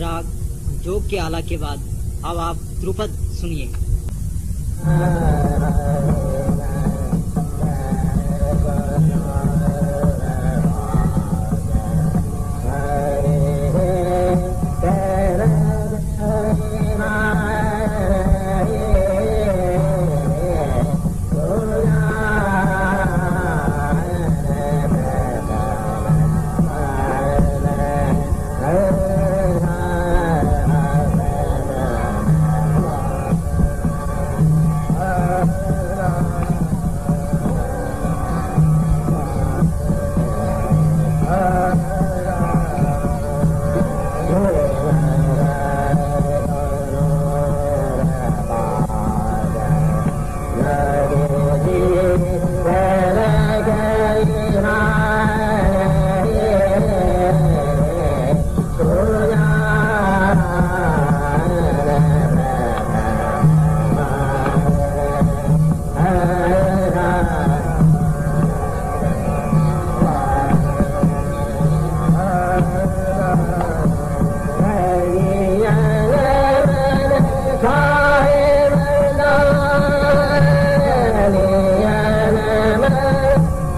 राग जोग के आला के बाद अब आप ध्रुपद सुनिए। Bye.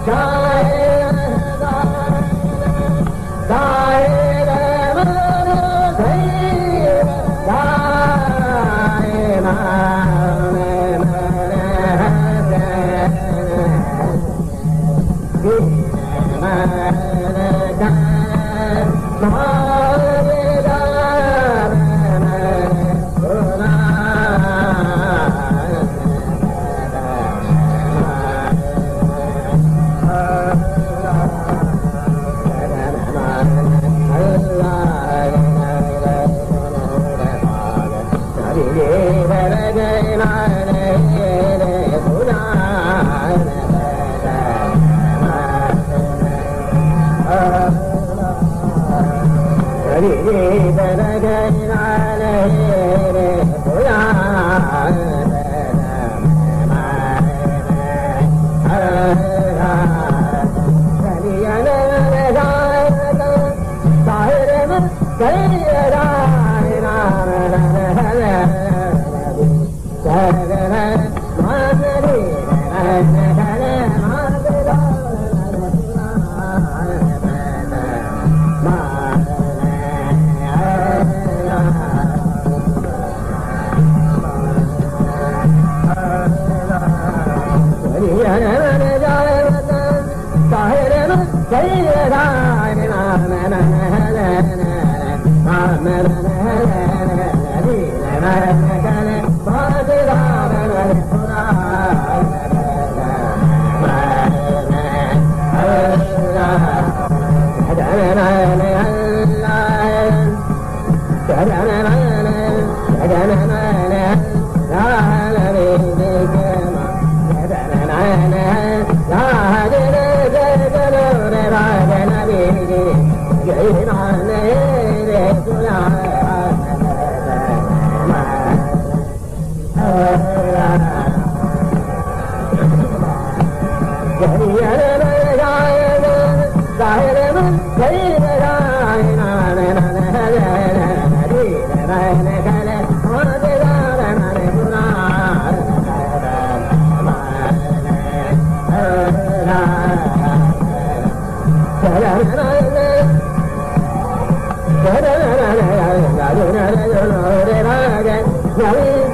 जा Yeah. Yeah.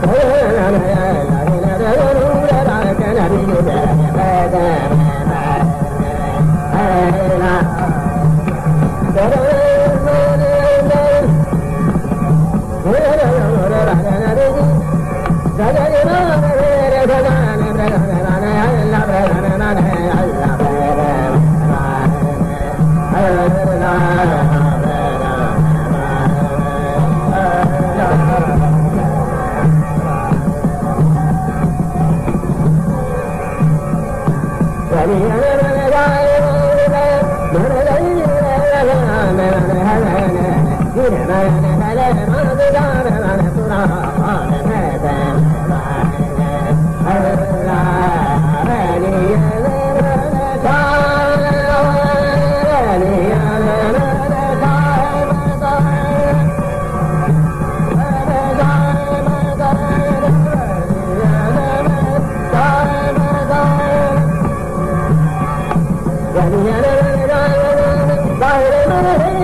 Thank you. Thank you. Hare